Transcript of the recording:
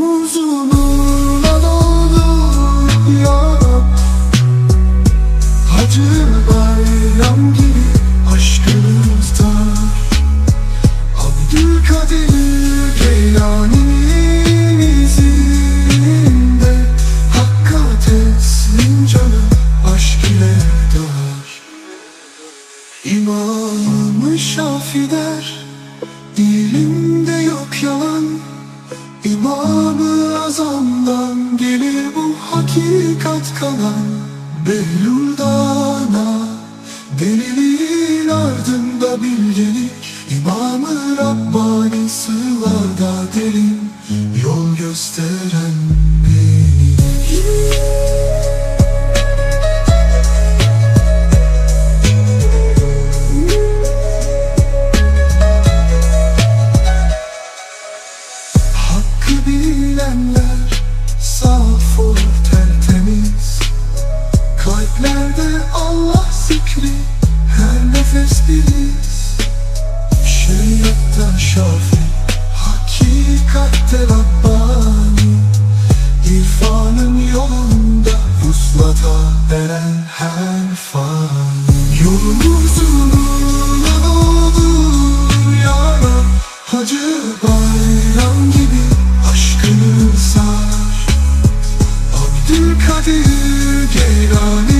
omuzumuna doldu yarab Hacı bayram gibi aşkımızda Abdülkadir Geylani'nin izinde Hakka teslim canı aşk ile dar. İmam-ı Şafi der Dilim İmam-ı Azam'dan gelir bu hakikat kalan. Behlul'dana Deliliğin ardında bilgelik fani Yolumuzun uğruna olur ya Rab Hacı bayram gibi aşkını sar. Abdülkadir Geylani'nin